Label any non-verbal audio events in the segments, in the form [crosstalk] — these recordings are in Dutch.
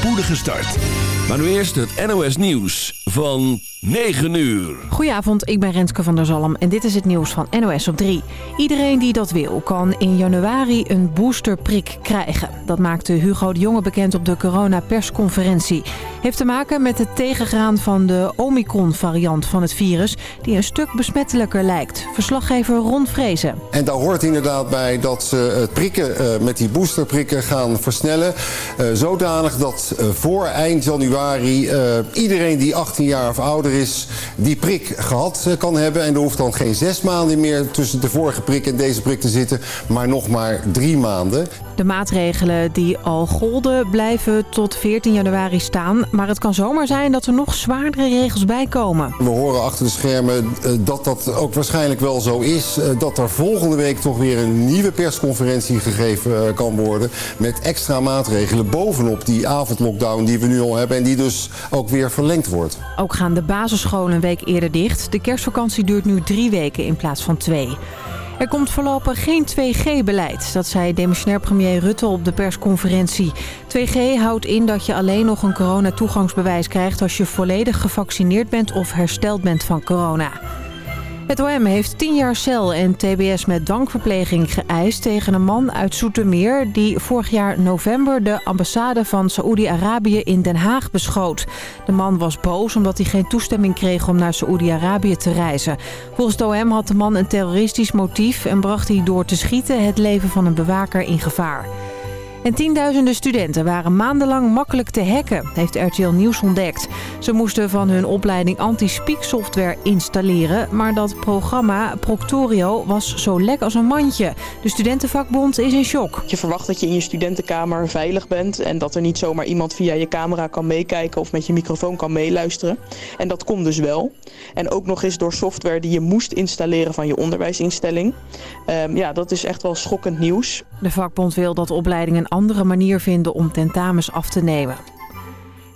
spoedige start. Maar nu eerst het NOS Nieuws van 9 uur. Goedenavond, ik ben Renske van der Zalm en dit is het nieuws van NOS op 3. Iedereen die dat wil kan in januari een boosterprik krijgen. Dat maakte Hugo de Jonge bekend op de coronapersconferentie. Heeft te maken met het tegengaan van de Omicron-variant van het virus... die een stuk besmettelijker lijkt. Verslaggever Ron Vrezen. En daar hoort inderdaad bij dat ze het prikken uh, met die boosterprikken gaan versnellen. Uh, zodanig dat uh, voor eind januari iedereen die 18 jaar of ouder is... die prik gehad kan hebben. En er hoeft dan geen zes maanden meer tussen de vorige prik en deze prik te zitten... maar nog maar drie maanden. De maatregelen die al golden blijven tot 14 januari staan. Maar het kan zomaar zijn dat er nog zwaardere regels bij komen. We horen achter de schermen dat dat ook waarschijnlijk wel zo is. Dat er volgende week toch weer een nieuwe persconferentie gegeven kan worden. Met extra maatregelen bovenop die avondlockdown die we nu al hebben. En die dus ook weer verlengd wordt. Ook gaan de basisscholen een week eerder dicht. De kerstvakantie duurt nu drie weken in plaats van twee. Er komt voorlopig geen 2G-beleid. Dat zei demissionair premier Rutte op de persconferentie. 2G houdt in dat je alleen nog een coronatoegangsbewijs krijgt... als je volledig gevaccineerd bent of hersteld bent van corona. Het OM heeft 10 jaar cel en tbs met dwangverpleging geëist tegen een man uit Soetermeer... die vorig jaar november de ambassade van Saoedi-Arabië in Den Haag beschoot. De man was boos omdat hij geen toestemming kreeg om naar Saoedi-Arabië te reizen. Volgens het OM had de man een terroristisch motief en bracht hij door te schieten het leven van een bewaker in gevaar. En tienduizenden studenten waren maandenlang makkelijk te hacken, heeft RTL Nieuws ontdekt. Ze moesten van hun opleiding anti-speak software installeren, maar dat programma Proctorio was zo lek als een mandje. De studentenvakbond is in shock. Je verwacht dat je in je studentenkamer veilig bent en dat er niet zomaar iemand via je camera kan meekijken of met je microfoon kan meeluisteren. En dat kon dus wel. En ook nog eens door software die je moest installeren van je onderwijsinstelling. Um, ja, dat is echt wel schokkend nieuws. De vakbond wil dat opleidingen andere manier vinden om tentamens af te nemen.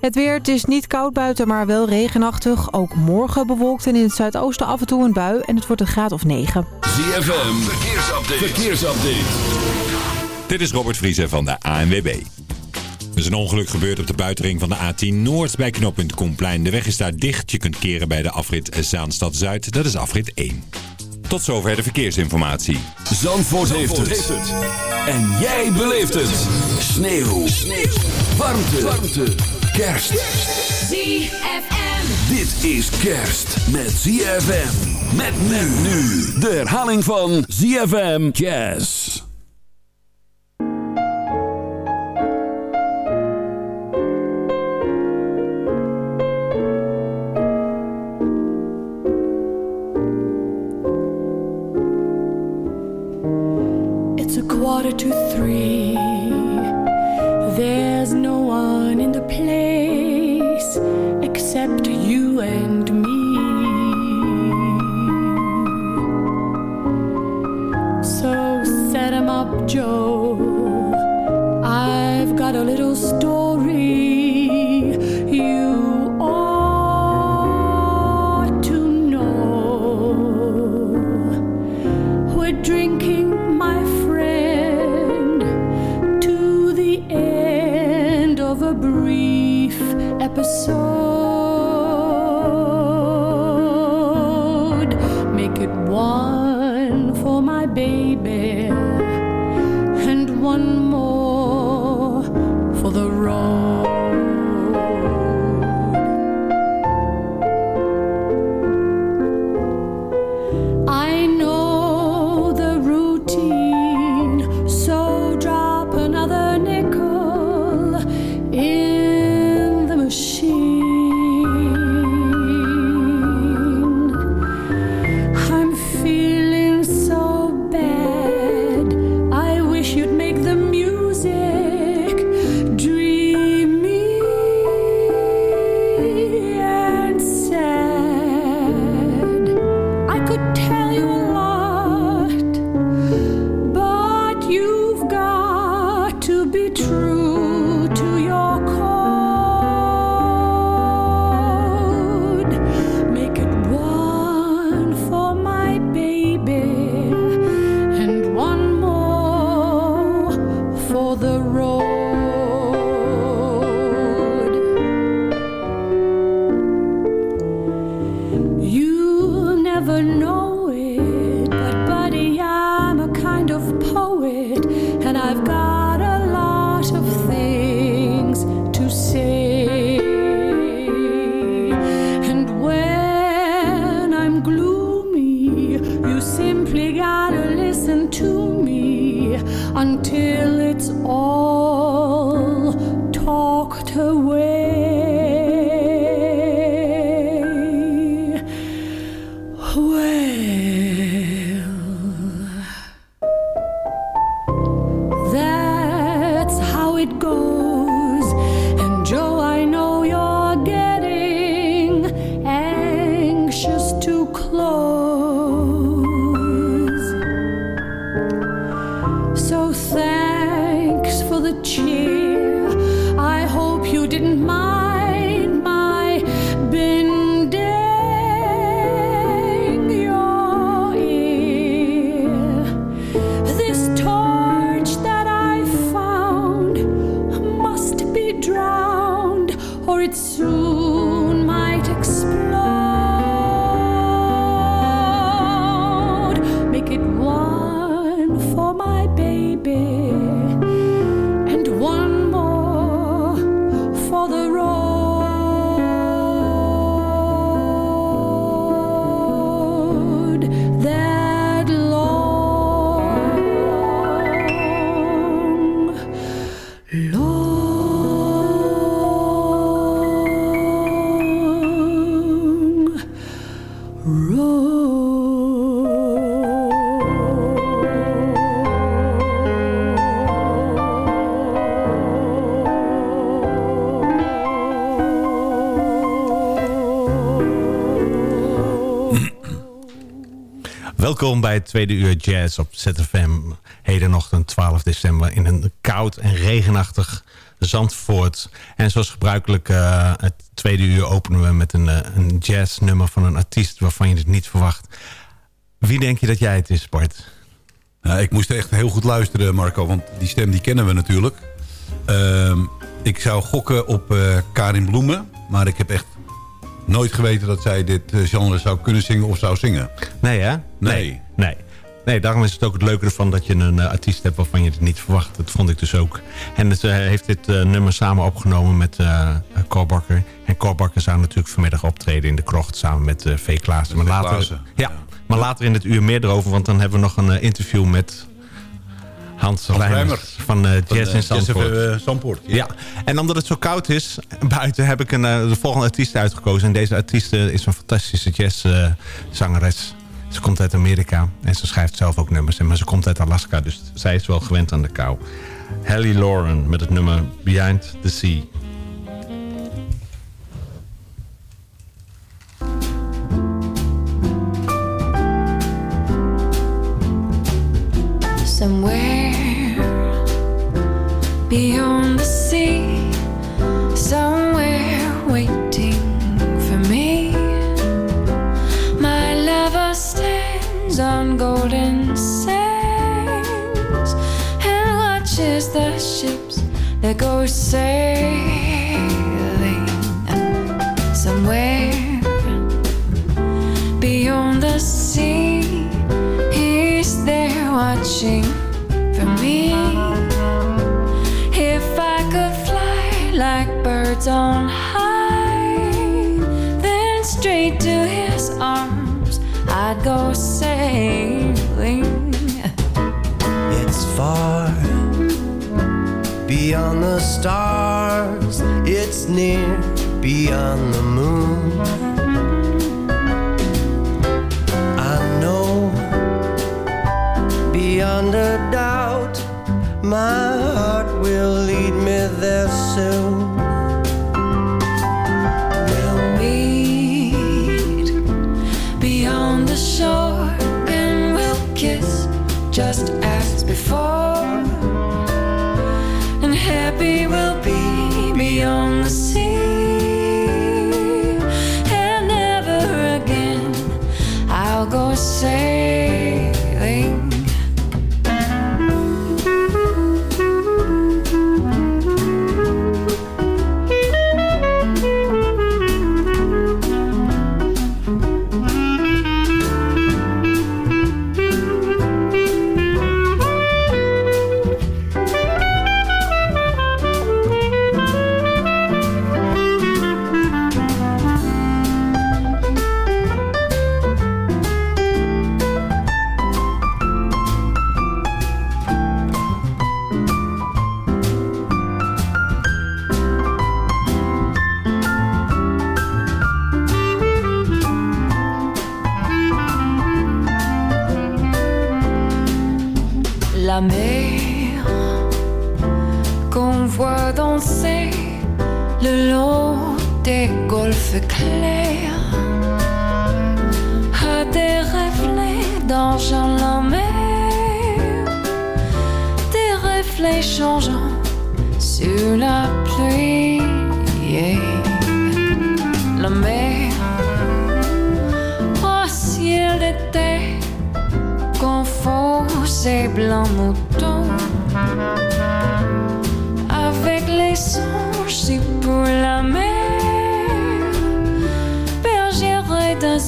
Het weer, het is niet koud buiten, maar wel regenachtig. Ook morgen bewolkt en in het zuidoosten af en toe een bui. En het wordt een graad of 9. ZFM, verkeersupdate. verkeersupdate. Dit is Robert Vriezer van de ANWB. Er is een ongeluk gebeurd op de buitenring van de A10 Noord bij knooppunt Koenplein. De weg is daar dicht. Je kunt keren bij de afrit Zaanstad-Zuid. Dat is afrit 1. Tot zover de verkeersinformatie. Zandvoort, heeft, het. En jij beleeft het. Sneeuw. Sneeuw. Warmte. Warmte. Kerst. ZFM. Dit is kerst met ZFM. Met men nu. De herhaling van ZFM Jazz. Quarter to three. There's no one in the place except you and me. So set 'em up, Joe. Brief episode. Make it one for my baby and one bij het tweede uur jazz op ZFM. Hedenochtend 12 december in een koud en regenachtig Zandvoort. En zoals gebruikelijk eh, het tweede uur openen we met een, eh, een jazznummer van een artiest waarvan je het niet verwacht. Wie denk je dat jij het is, Bart? Nou, ik moest echt heel goed luisteren, Marco, want die stem die kennen we natuurlijk. Ehm, ik zou gokken op eh, Karin Bloemen, maar ik heb echt nooit geweten dat zij dit genre zou kunnen zingen of zou zingen. Nee, hè? Nee. Nee. Nee, daarom is het ook het leuke ervan dat je een eh, artiest hebt waarvan je het niet verwacht. Dat vond ik dus ook. En ze heeft dit eh, nummer samen opgenomen met uh, Cor Bakker. En Cor Bakker zou natuurlijk vanmiddag optreden in de krocht samen met V. Klaassen. Maar, later, Klaassen. ja, maar later in het uur meer erover, want dan hebben we nog een interview met Hans, Rijmers van Jazz in Zandvoort. Zandvoort. Ja. ja. en omdat het zo koud is [laughs] buiten heb ik een, de volgende artiest uitgekozen. En deze artiest is een fantastische jazzzangeres. Ze komt uit Amerika en ze schrijft zelf ook nummers. Maar ze komt uit Alaska, dus zij is wel gewend aan de kou. Hallie Lauren met het nummer Behind the Sea. Somewhere on golden sands and watches the ships that go sailing. Somewhere beyond the sea, he's there watching for me. If I could fly like birds on high, then straight to his arms I'd go far beyond the stars, it's near beyond the moon. I know beyond a doubt my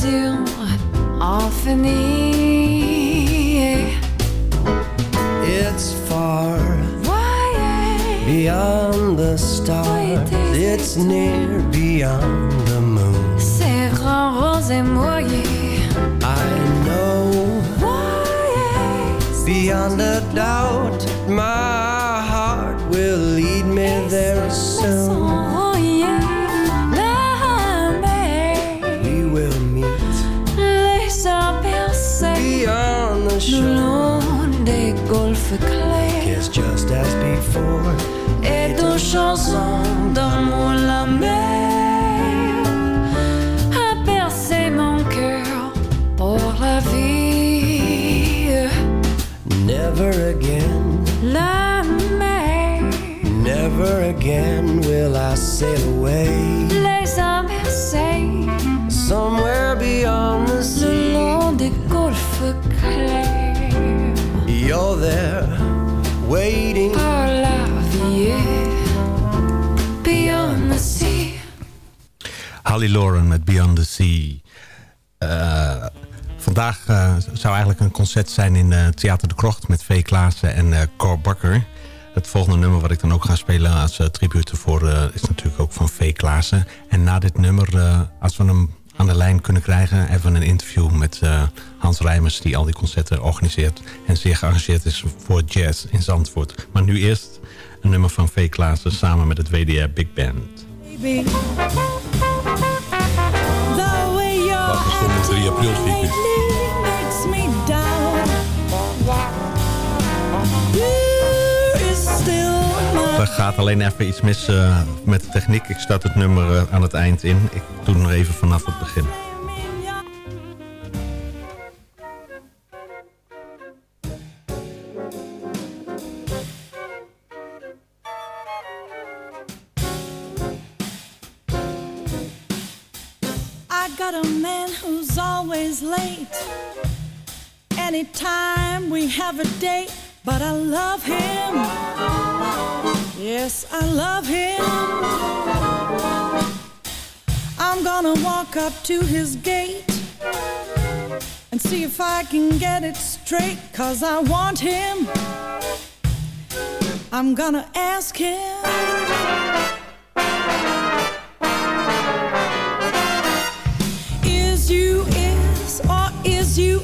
bergère d'azur infinie It's far beyond the stars. It's near beyond the moon. grand rose I know beyond a doubt my heart will lead me there et chansons d'amour la mer. A percé mon cœur pour la vie. Never again, La mer, never again will I sail away Holly Lauren met Beyond the Sea. Eh, vandaag eh, zou eigenlijk een concert zijn in eh, Theater de Krocht... met V. Klaassen en Cor Bakker. Het volgende nummer wat ik dan ook ga spelen als tribute ervoor... eh, is natuurlijk ook van V. Klaassen. En na dit nummer, als we hem aan de lijn kunnen krijgen... hebben we een interview met Hans Rijmers... die al die concerten organiseert en zeer geëngageerd is voor jazz in Zandvoort. Maar nu eerst een nummer van V. Klaassen samen met het WDR Big Band. 3 april circuit. Er gaat alleen even iets mis eh, met de techniek. Ik start het nummer eh, aan het eind in. Ik doe nog even vanaf het begin. Up to his gate and see if I can get it straight, cause I want him. I'm gonna ask him. Is you is or is you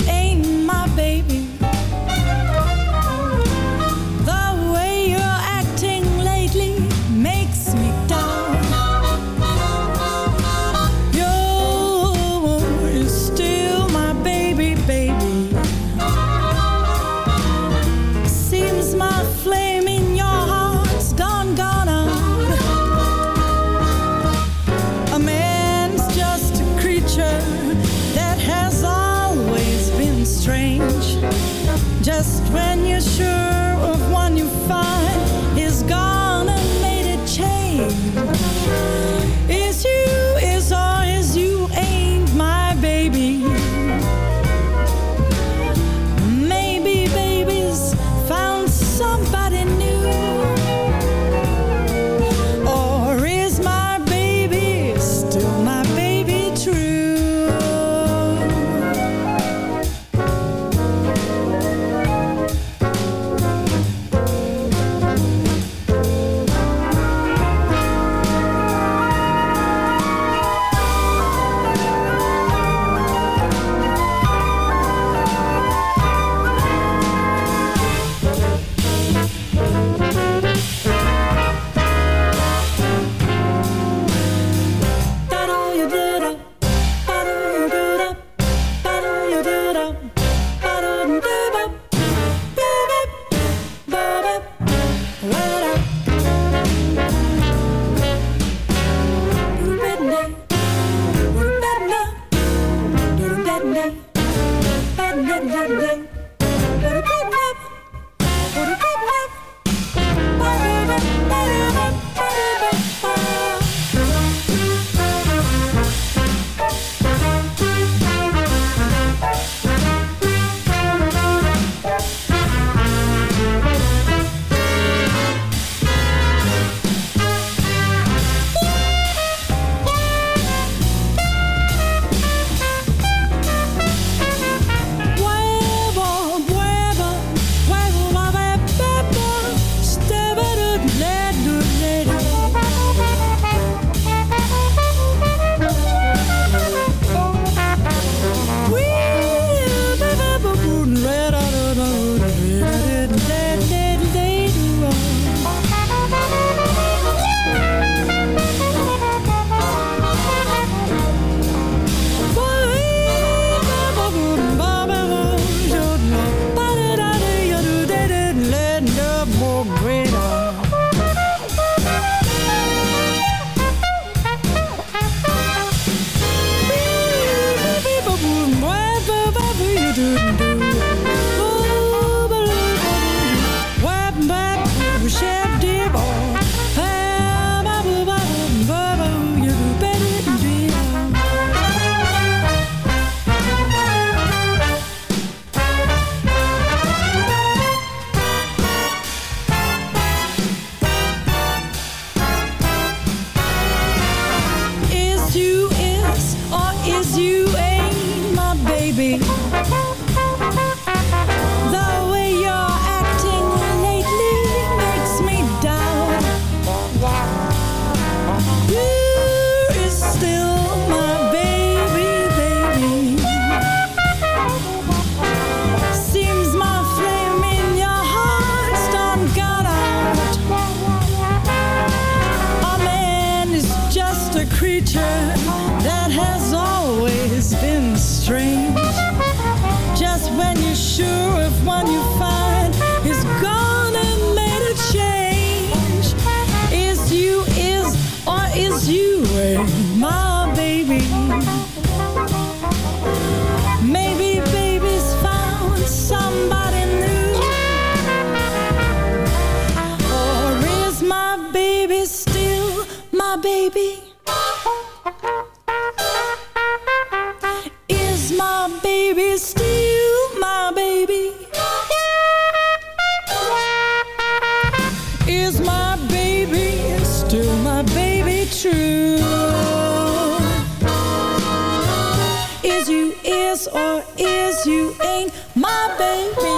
true? Is you is or is you ain't my baby?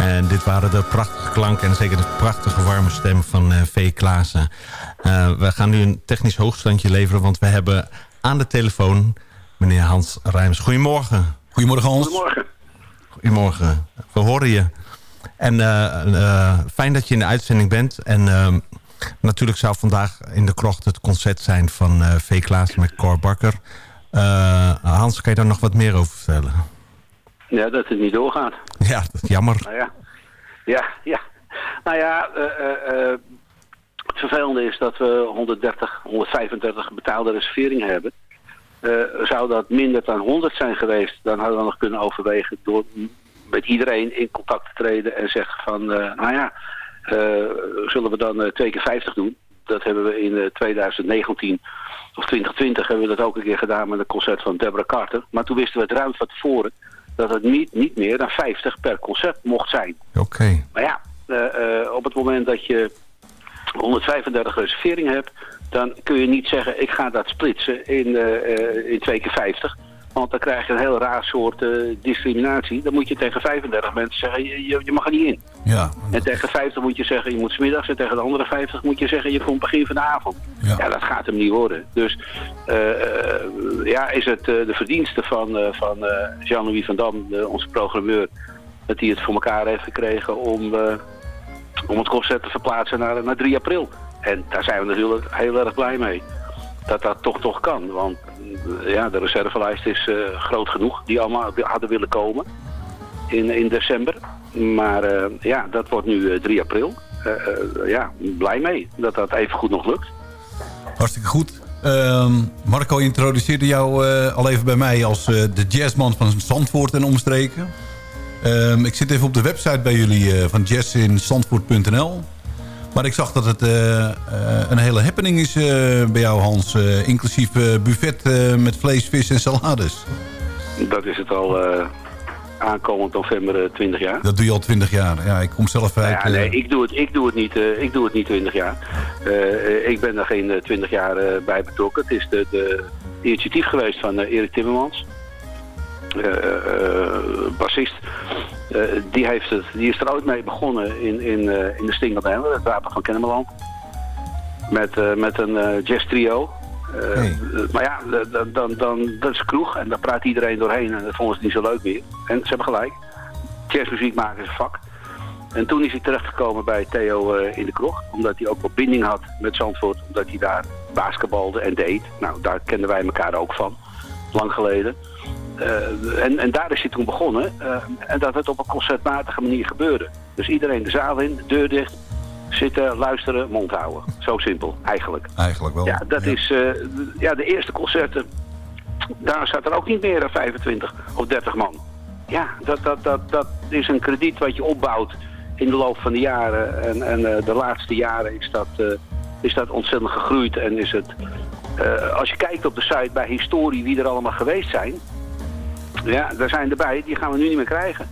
En dit waren de prachtige klanken en zeker de prachtige warme stem van eh V. Klaassen. Eh, we gaan nu een technisch hoogstandje leveren, want we hebben aan de telefoon meneer Hans Rijms. Goedemorgen. Goedemorgen Hans. Goedemorgen. Goedemorgen. We horen je. En eh, eh, fijn dat je in de uitzending bent. En eh, natuurlijk zou vandaag in de krocht het concert zijn van eh V. Met Cor Bakker. Hans, kan je daar nog wat meer over vertellen? Ja, dat het niet doorgaat. Ja, dat is jammer. Nou ja, ja, ja. Nou ja, het vervelende is dat we 130, 135 betaalde reserveringen hebben. Zou dat minder dan 100 zijn geweest, dan hadden we nog kunnen overwegen door met iedereen in contact te treden en zeggen van, eh, nou ja, eh, zullen we dan eh, twee keer 50 doen? Dat hebben we in eh, 2019 of 2020 hebben we dat ook een keer gedaan met een concert van Deborah Carter. Maar toen wisten we het ruim van tevoren dat het niet, niet meer dan 50 per concert mocht zijn. Oké. Maar ja, op het moment dat je 135 reserveringen hebt, dan kun je niet zeggen ik ga dat splitsen in, eh, in twee keer 50. Want dan krijg je een heel raar soort eh, discriminatie. Dan moet je tegen 35 mensen zeggen, je, je, je mag er niet in. Ja, En tegen 50 moet je zeggen, je moet smiddags. En tegen de andere 50 moet je zeggen, je komt begin van de avond. Ja, dat gaat hem niet worden. Dus eh, eh, ja, is het de verdienste van, van Jean-Louis van Dam, de- onze programmeur... dat hij het voor elkaar heeft gekregen om, om het concert te verplaatsen naar, naar 3 april. En daar zijn we natuurlijk heel erg blij mee. Dat dat toch toch kan. Want eh, ja, de reservelijst is eh, groot genoeg. Die allemaal hadden willen komen in, in december. Maar eh, ja, dat wordt nu eh, 3 april. Ja, blij mee dat dat even goed nog lukt. hartstikke goed. Ehm, Marco introduceerde jou al even bij mij als de jazzman van Zandvoort en omstreken. Ehm, ik zit even op de website bij jullie van jazzinzandvoort.nl. Maar ik zag dat het eh, eh, een hele happening is eh, bij jou Hans. inclusief buffet met vlees, vis en salades. Dat is het al aankomend november eh, 20 jaar. Dat doe je al twintig jaar. Ja, ik kom zelf uit... Ja, nee, ik doe het, ik doe het, niet, eh, ik doe het niet 20 jaar. Ik ben er geen eh, 20 jaar bij betrokken. Het is de, de initiatief geweest van Erik Timmermans. Eh, eh, bassist. Eh, die, heeft het, die is er ooit mee begonnen in, in, in de Stingel het wapen van Kennemerland. Met, met een jazz trio. Maar ja, d- d- dan, dan, dat is kroeg en daar praat iedereen doorheen en dat vonden ze niet zo leuk meer. En ze hebben gelijk. Jazzmuziek maken is een vak. En toen is hij terechtgekomen bij Theo in de kroeg. Omdat hij ook wat binding had met Zandvoort. Omdat hij daar basketbalde en deed. Nou, daar kenden wij elkaar ook van. Lang geleden. Eh, en, en daar is hij toen begonnen. eh, en dat het op een concertmatige manier gebeurde. Dus iedereen de zaal in, deur dicht. Zitten, luisteren, mond houden. Zo simpel, eigenlijk. Eigenlijk wel. Ja, dat is... eh, ja, de eerste concerten... Daar zat er ook niet meer dan 25 of 30 man. Ja, dat, dat, dat, dat is een krediet wat je opbouwt in de loop van de jaren. En, en de laatste jaren is dat, is dat ontzettend gegroeid. En is het... als je kijkt op de site bij historie wie er allemaal geweest zijn... Ja, daar zijn erbij. Die gaan we nu niet meer krijgen.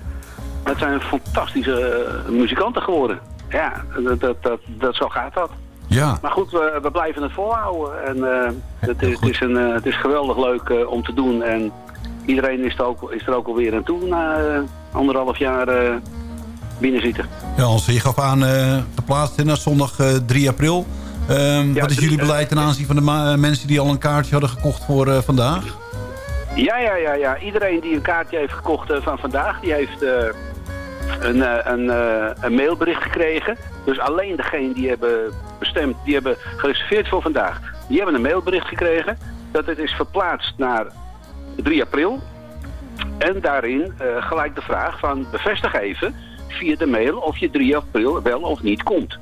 Dat zijn fantastische eh, muzikanten geworden. Ja, dat, dat, dat, dat, zo gaat dat. Ja. Maar goed, we, we blijven het volhouden. En eh, het, is, het, is een, eh, het is geweldig leuk om te doen. En iedereen is er ook, is er ook alweer aan toe na anderhalf jaar eh binnen zitten. Ja, Hans, je gaf aan geplaatst naar zondag eh, 3 april. Ehm, wat is jullie beleid ten aanzien van de mensen die al een kaartje hadden gekocht voor vandaag? Ja, ja, ja, ja. Iedereen die een kaartje heeft gekocht eh, van vandaag, die heeft, eh, een, eh, een, een mailbericht gekregen. Dus alleen degene die hebben bestemd, die hebben gereserveerd voor vandaag, die hebben een mailbericht gekregen dat het is verplaatst naar 3 april. En daarin gelijk de vraag van bevestig even via de mail of je 3 april wel of niet komt.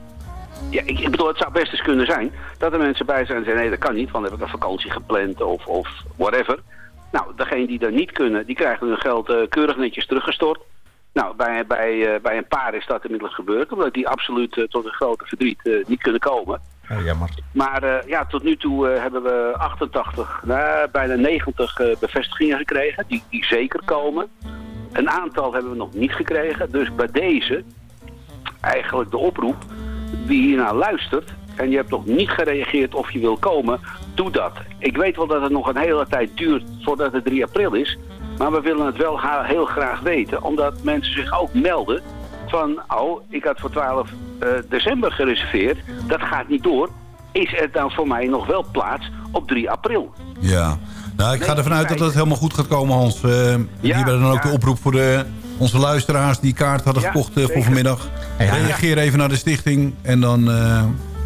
Ja, ik, ik bedoel, het zou best eens kunnen zijn dat er mensen bij zijn en zeggen nee dat kan niet, want heb ik een vakantie gepland of, of whatever. Nou, degene die er niet kunnen, die krijgen hun geld eh, keurig netjes teruggestort. Nou, bij, bij, eh, bij een paar is dat inmiddels gebeurd, omdat die absoluut eh, tot een grote verdriet niet kunnen komen. Oh, jammer. Maar ja, tot nu toe hebben we 88, nou, bijna 90 eh, bevestigingen gekregen, die, die zeker komen. Een aantal hebben we nog niet gekregen, dus bij deze eigenlijk de oproep, wie hiernaar luistert en je hebt nog niet gereageerd of je wil komen, doe dat. Ik weet wel dat het nog een hele tijd duurt voordat het 3 april is, maar we willen het wel heel graag weten, omdat mensen zich ook melden van, oh, ik had voor 12 eh, december gereserveerd, dat gaat niet door. Is er dan voor mij nog wel plaats op 3 april? Ja. Nou, ik ga ervan uit dat het helemaal goed gaat komen, Hans. Eh hierbij dan ook de oproep voor de, onze luisteraars die kaart hadden Ja, gekocht eh, voor vanmiddag. Ja. Reageer even naar de stichting en dan eh,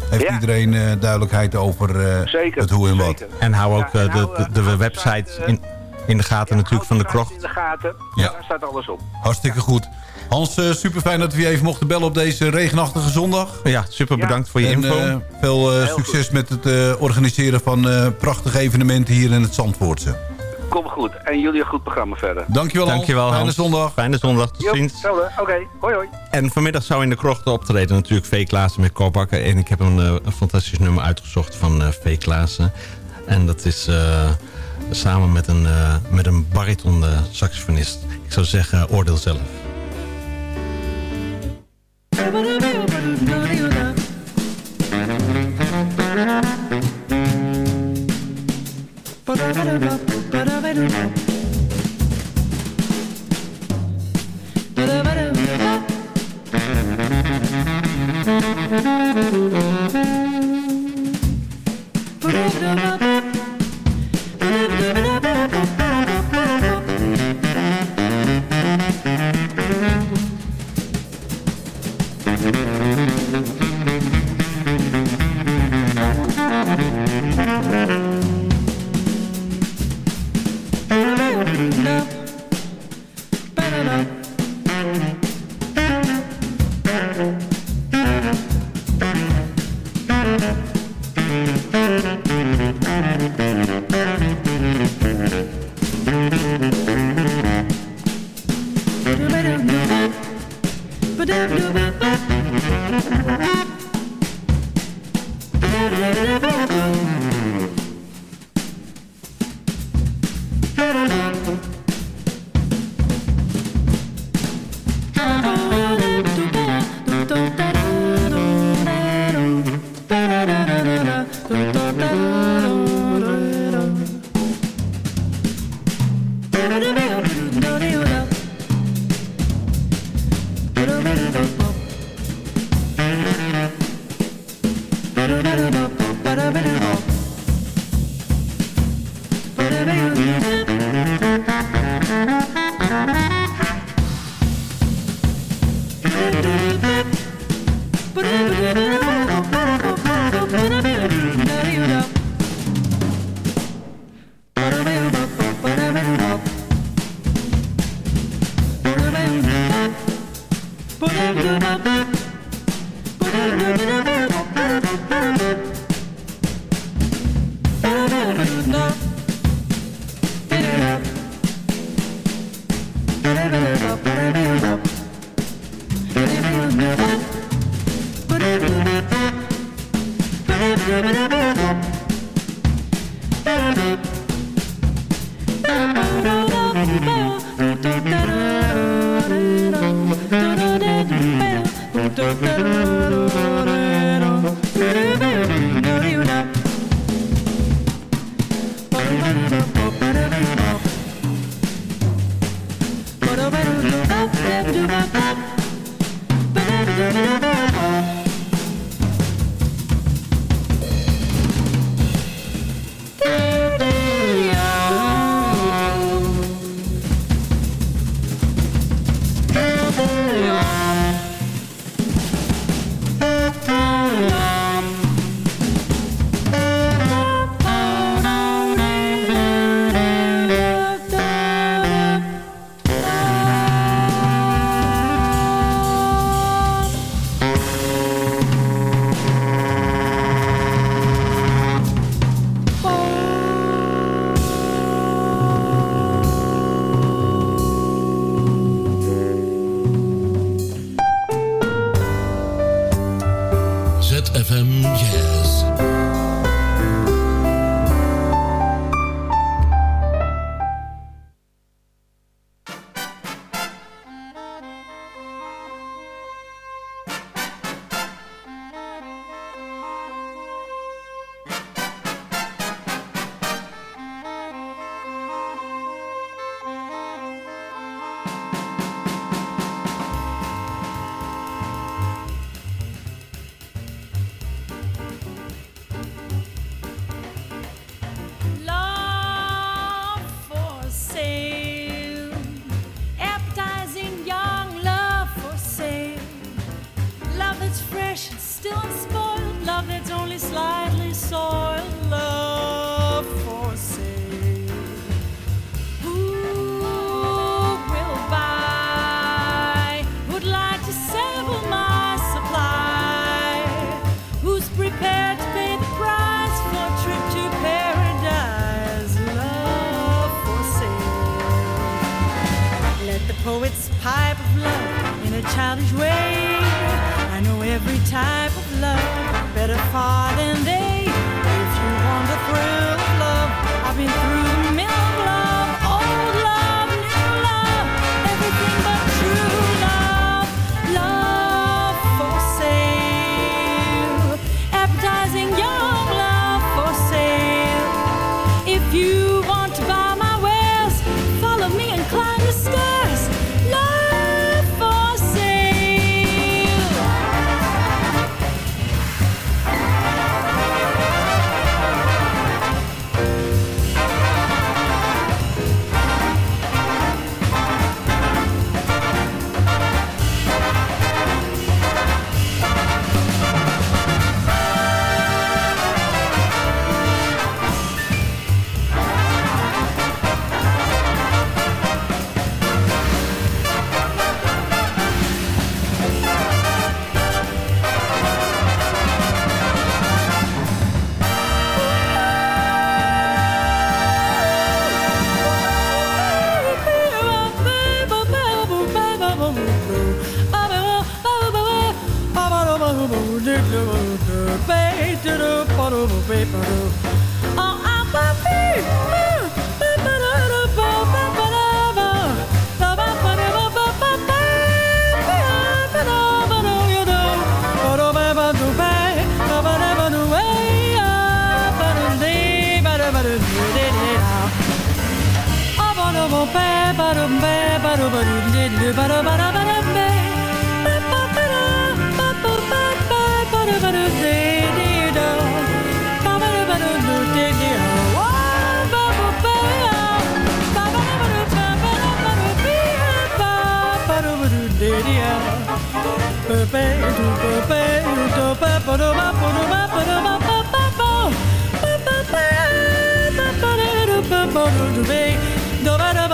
heeft Ja. iedereen eh, duidelijkheid over eh, Zeker, het hoe en wat. zeker. En hou ook Ja, en eh, de, hou, de, de hou de website site, in, in de gaten natuurlijk van de krocht. in de gaten, Ja. daar staat alles op. Hartstikke goed. Hans, eh, super fijn dat we je even mochten bellen op deze regenachtige zondag. Ja, super Ja. bedankt voor je En, info. veel succes met het eh, organiseren van eh, prachtige evenementen hier in het Zandvoortse. Kom goed. En jullie een goed programma verder. Dankjewel Hans. Dankjewel Fijne zondag. Fijne zondag. Tot ziens. Oké, hoi hoi. En vanmiddag zou in de krocht optreden natuurlijk V. Klaassen met Koopbakken. En ik heb een, eh, een fantastisch nummer uitgezocht van eh V. Klaassen. En dat is eh, samen met een, eh, met een bariton eh, saxofonist. Ik zou zeggen, oordeel zelf. Put it up.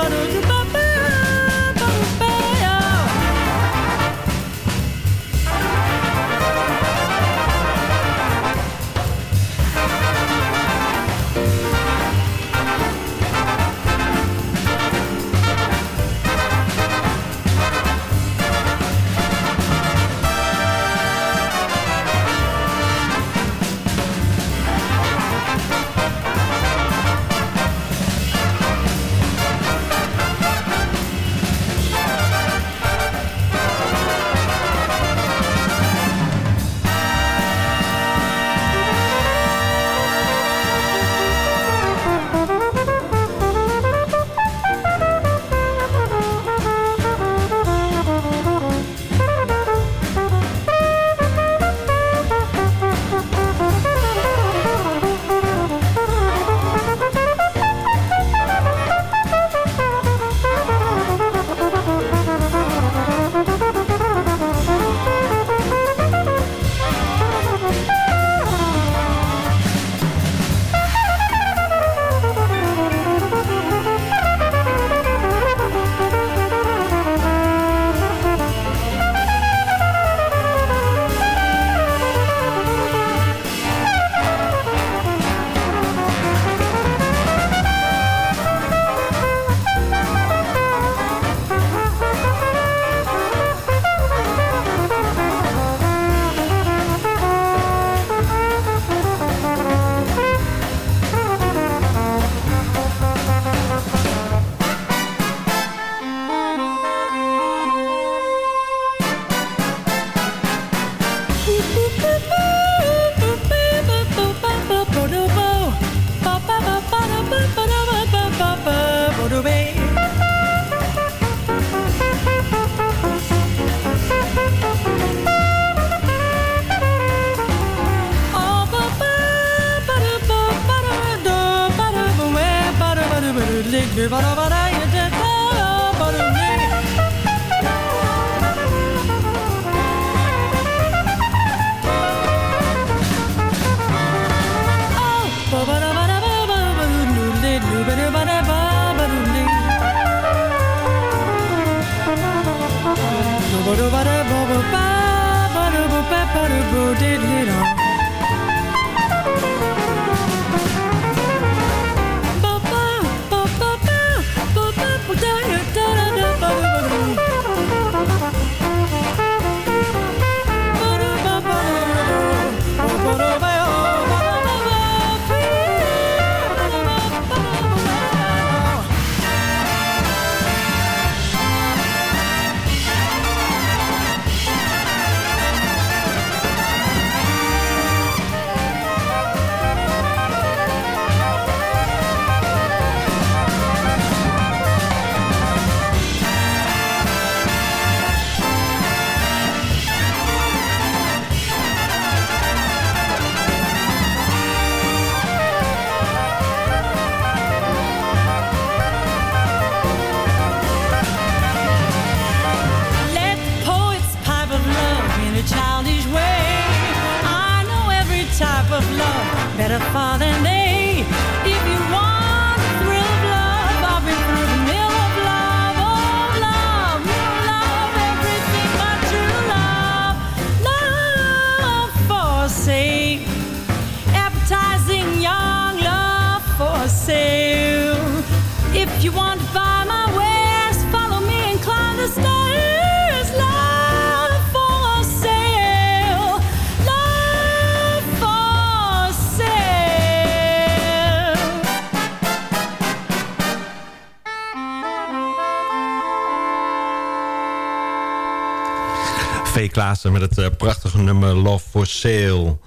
gotta goodbye. ba da ba da you want to buy my wares, follow me and climb the stairs. Love for sale, love for sale. V. Klaassen met het eh, prachtige nummer Love for Sale.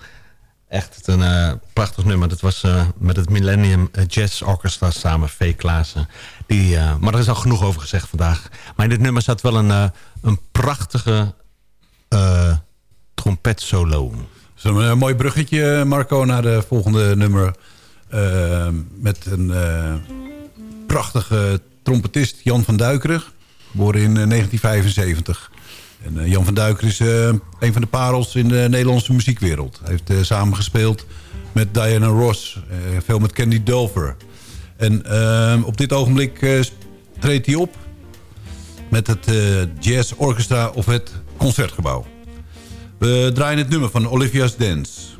Echt een eh, prachtig nummer. Dat was eh, met het Millennium Jazz Orchestra samen, V. Klaassen. Die, eh, maar er is al genoeg over gezegd vandaag. Maar in dit nummer zat wel een, een prachtige eh trompetsolo. Zo'n een mooi bruggetje, Marco, naar de volgende nummer. Met een prachtige trompetist, Jan van Duikeren. Geboren in eh, 1975. En eh, Jan van Duikeren is eh, een van de parels in de Nederlandse muziekwereld. Hij heeft eh, samengespeeld met Diana Ross. veel met Candy Dulfer. En eh, op dit ogenblik treedt hij op met het Jazz Orchestra of het Concertgebouw. We draaien het nummer van Olivia's Dance.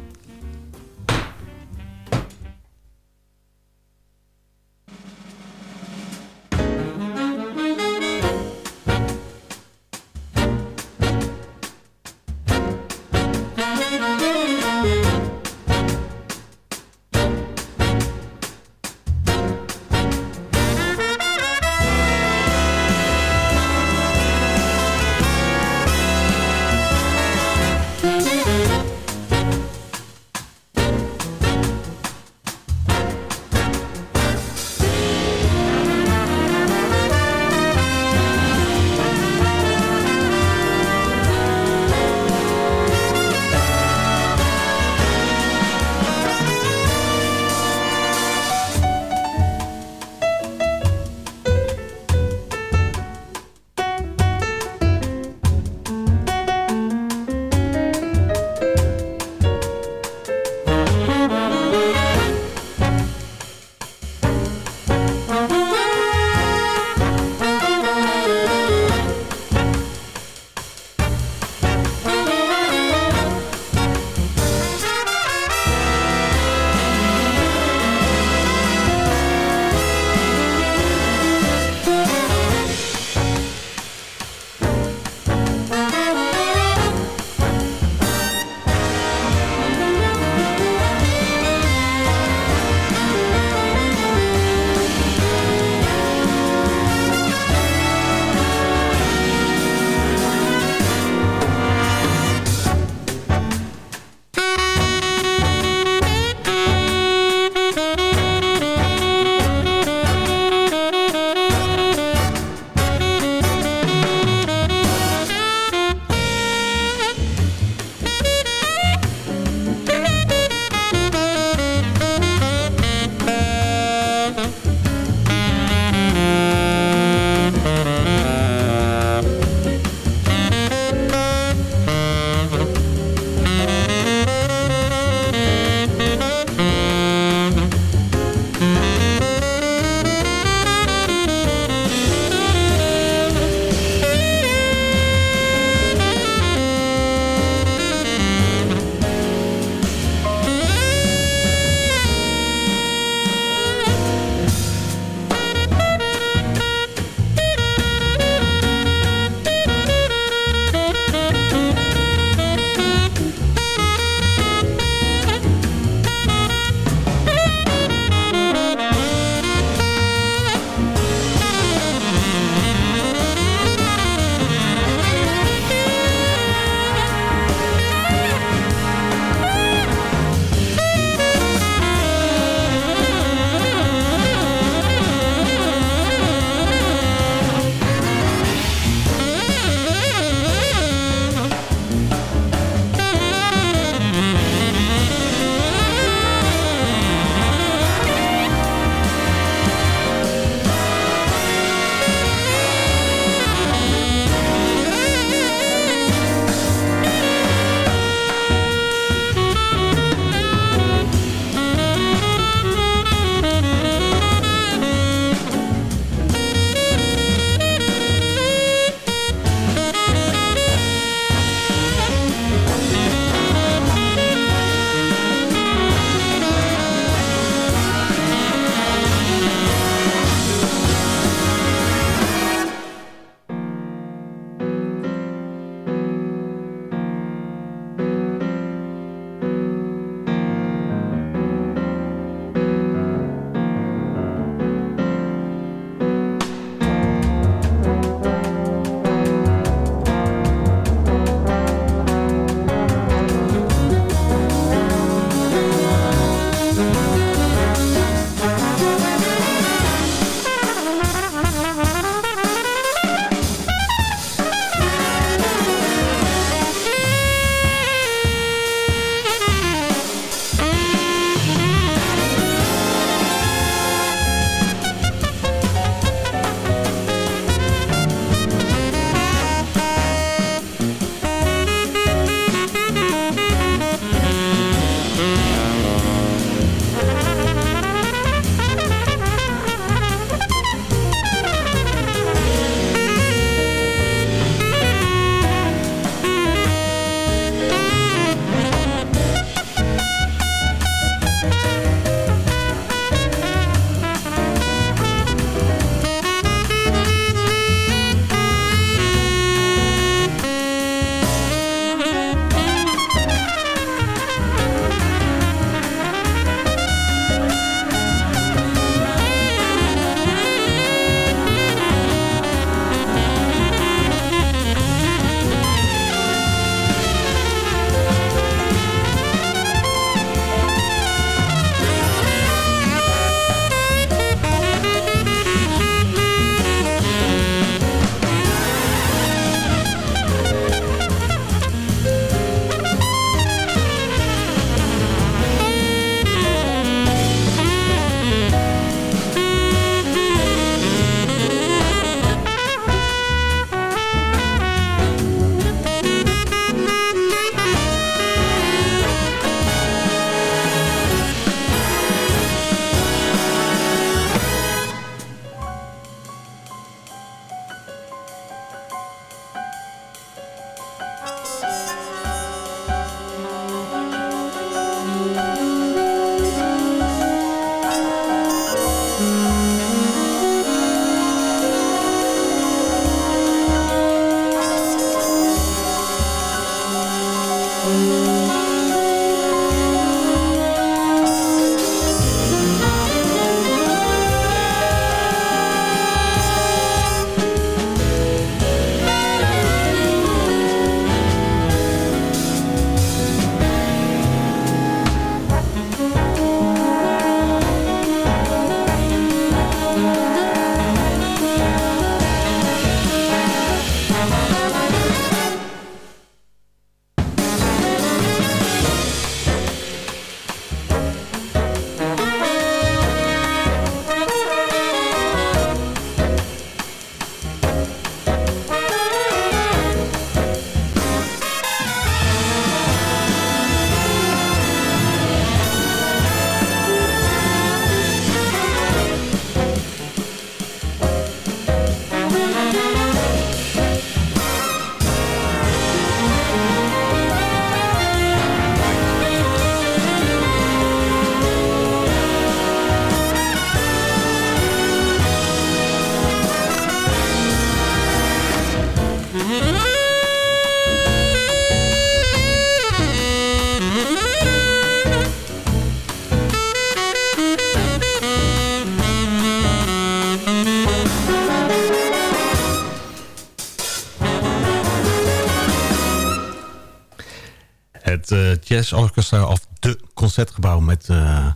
Jazz Orchestra of de Concertgebouw met eh,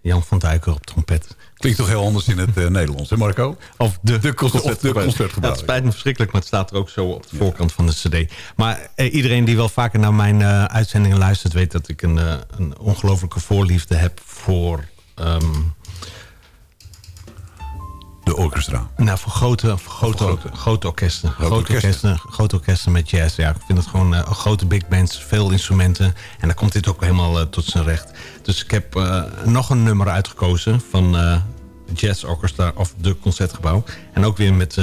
Jan van Duiker op trompet. Klinkt toch heel anders in het eh, Nederlands, hè Marco? Of de, De concert- concertgebouw. of de concertgebouw, Ja, het spijt me verschrikkelijk, maar het staat er ook zo op de voorkant van de cd. Maar eh, iedereen die wel vaker naar mijn uitzendingen luistert... weet dat ik een, eh, een ongelofelijke voorliefde heb voor... ehm, De orchestra. nou, voor grote, voor grote, grote. grote orkesten. Grote orkesten. orkesten. Grote orkesten met jazz. Ja, ik vind het gewoon eh, grote big bands, veel instrumenten. En dan komt dit ook helemaal eh, tot zijn recht. Dus ik heb eh, nog een nummer uitgekozen van Jazz Orchestra of de Concertgebouw. En ook weer met,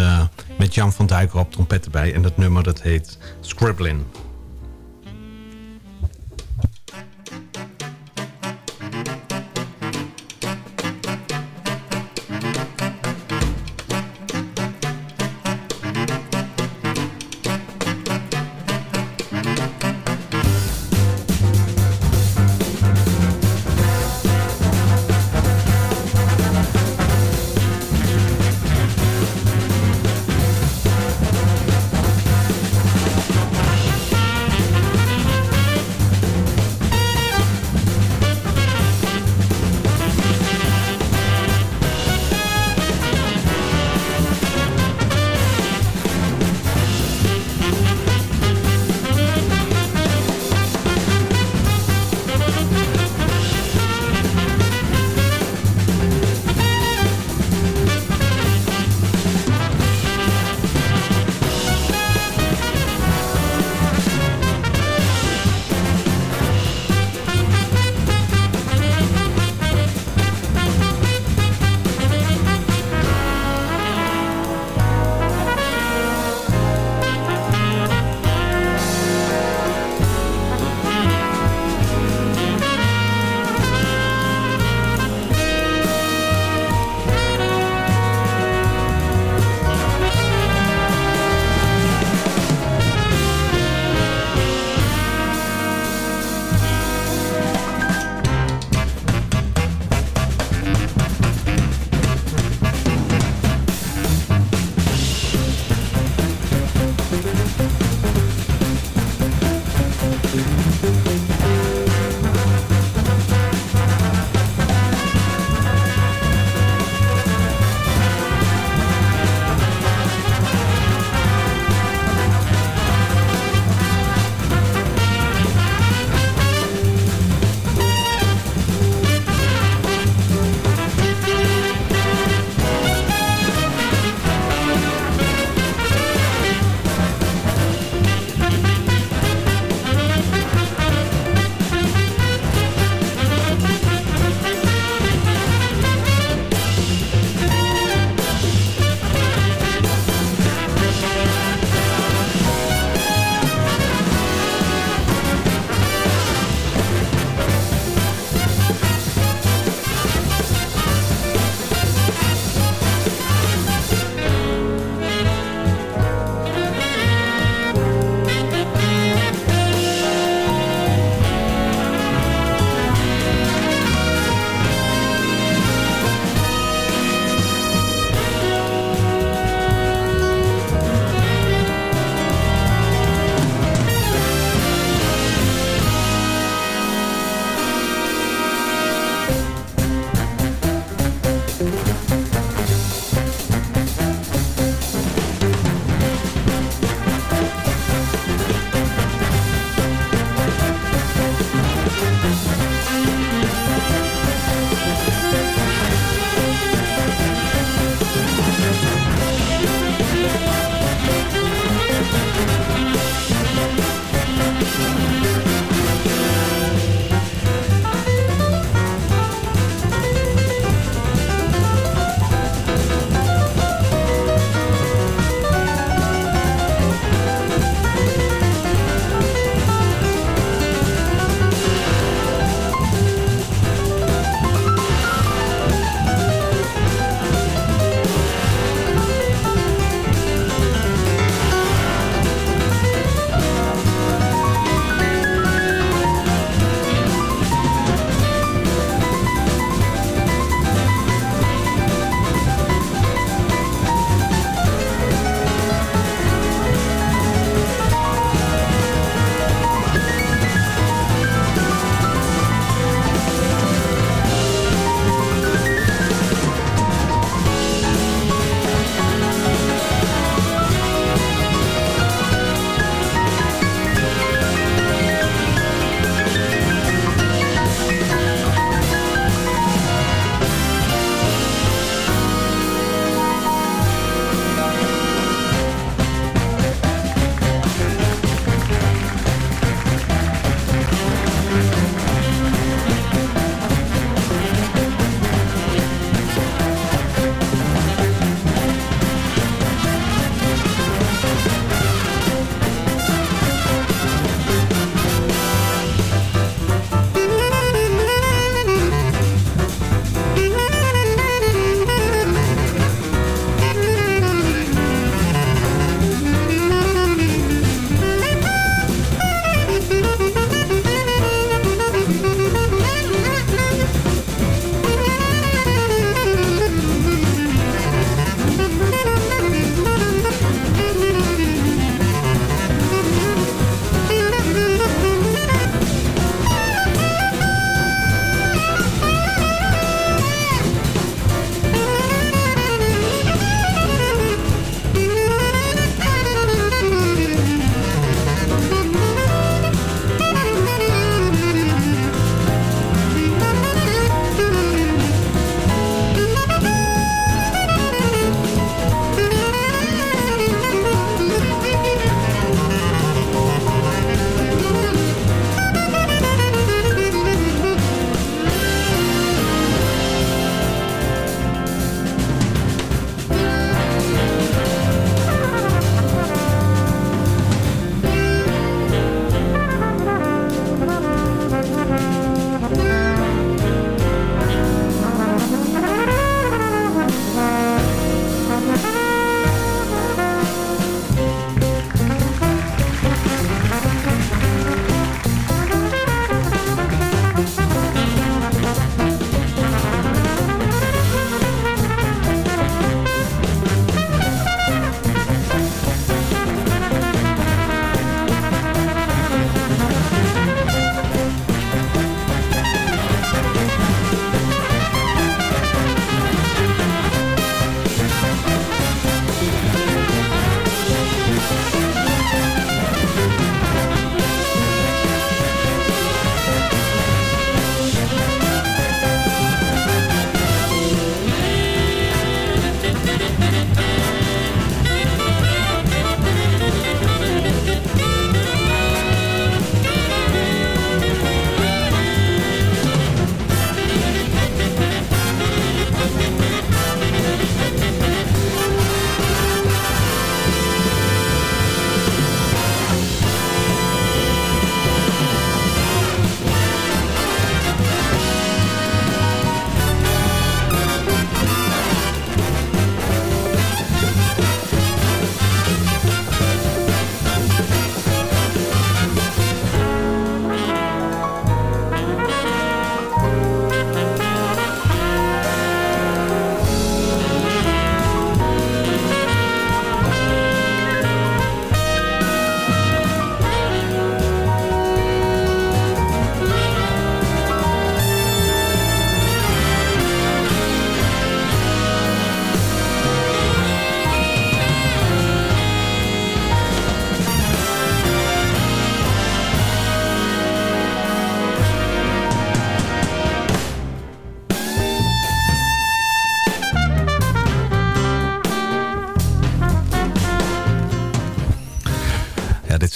met Jan van Duiker op trompet erbij. En dat nummer dat heet Scribbling.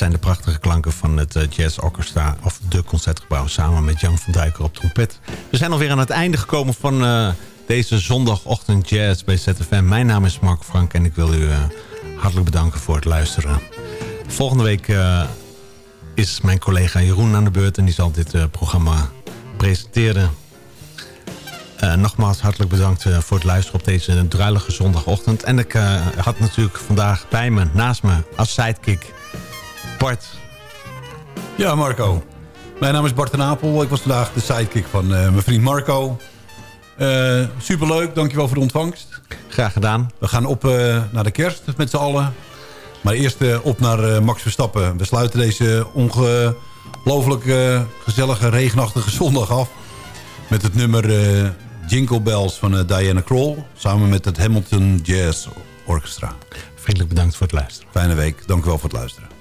Zijn de prachtige klanken van het eh, Jazz Orchestra... of de Concertgebouw samen met Jan van Duiker op trompet. We zijn alweer aan het einde gekomen van eh, deze zondagochtend jazz bij ZFM. Mijn naam is Mark Frank en ik wil u eh, hartelijk bedanken voor het luisteren. Volgende week is mijn collega Jeroen aan de beurt... en die zal dit programma presenteren. Nogmaals hartelijk bedankt voor het luisteren op deze druilige zondagochtend. En ik had natuurlijk vandaag bij me, naast me, als sidekick... Bart. Ja, Marco. Mijn naam is Bart ten Apel. Ik was vandaag de sidekick van eh, mijn vriend Marco. Eh, superleuk, dankjewel voor de ontvangst. Graag gedaan. We gaan op eh, naar de kerst met z'n allen. Maar eerst op naar Max Verstappen. We sluiten deze ongelooflijk gezellige, regenachtige zondag af... met het nummer Jingle Bells van Diana Kroll... samen met het Hamilton Jazz Orchestra. Vriendelijk bedankt voor het luisteren. Fijne week, dank u wel voor het luisteren.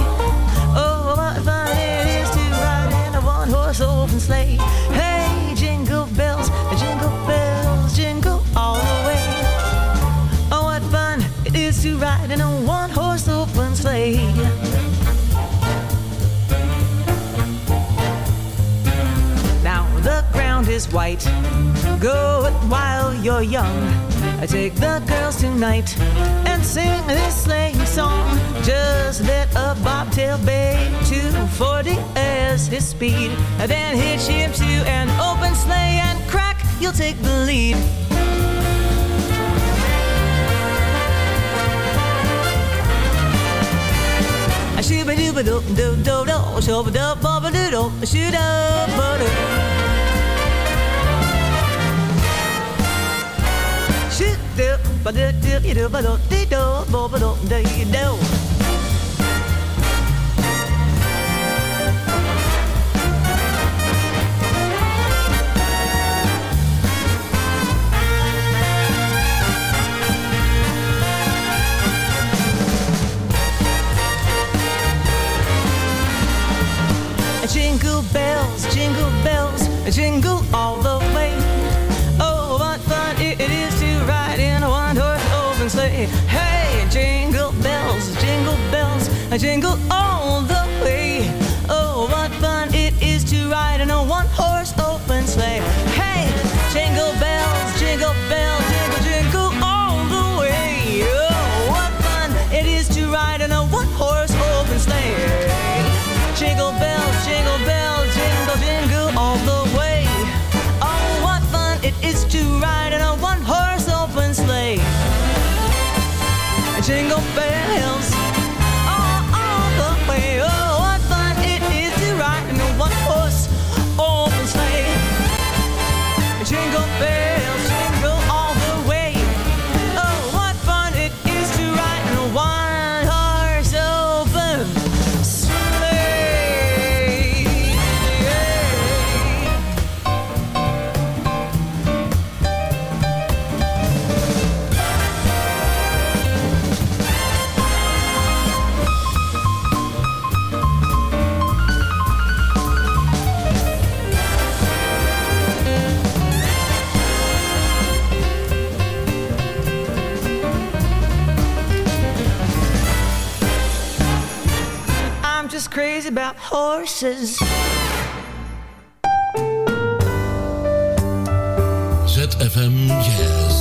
Go it while you're young. I take the girls tonight and sing this sleighing song. Just let a bobtail bay 240 as his speed. And then hitch him to an open sleigh and crack, you'll take the lead. A shooba dooba Jingle bells, jingle bells, jingle all the bells, jingle all about horses. ZFM Jazz.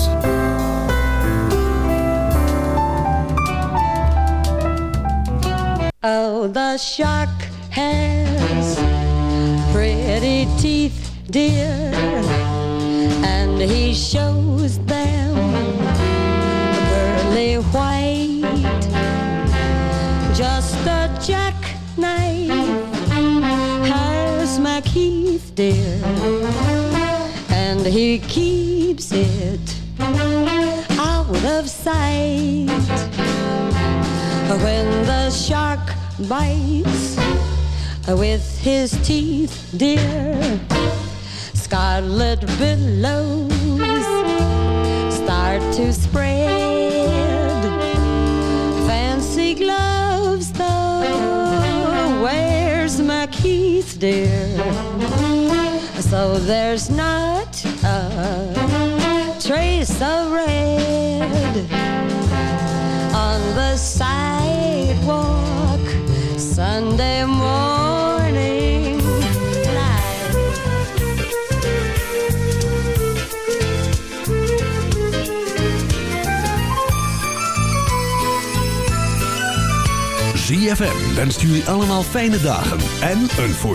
Oh, the shark has pretty teeth, dear, and he shows dear, and he keeps it out of sight. when the shark bites with his teeth, dear. Scarlet billows start to spread. Fancy gloves, though, where's my keys, dear? So there's not a trace of red on the sidewalk Sunday morning light. ZFM wenst jullie allemaal fijne dagen en een voor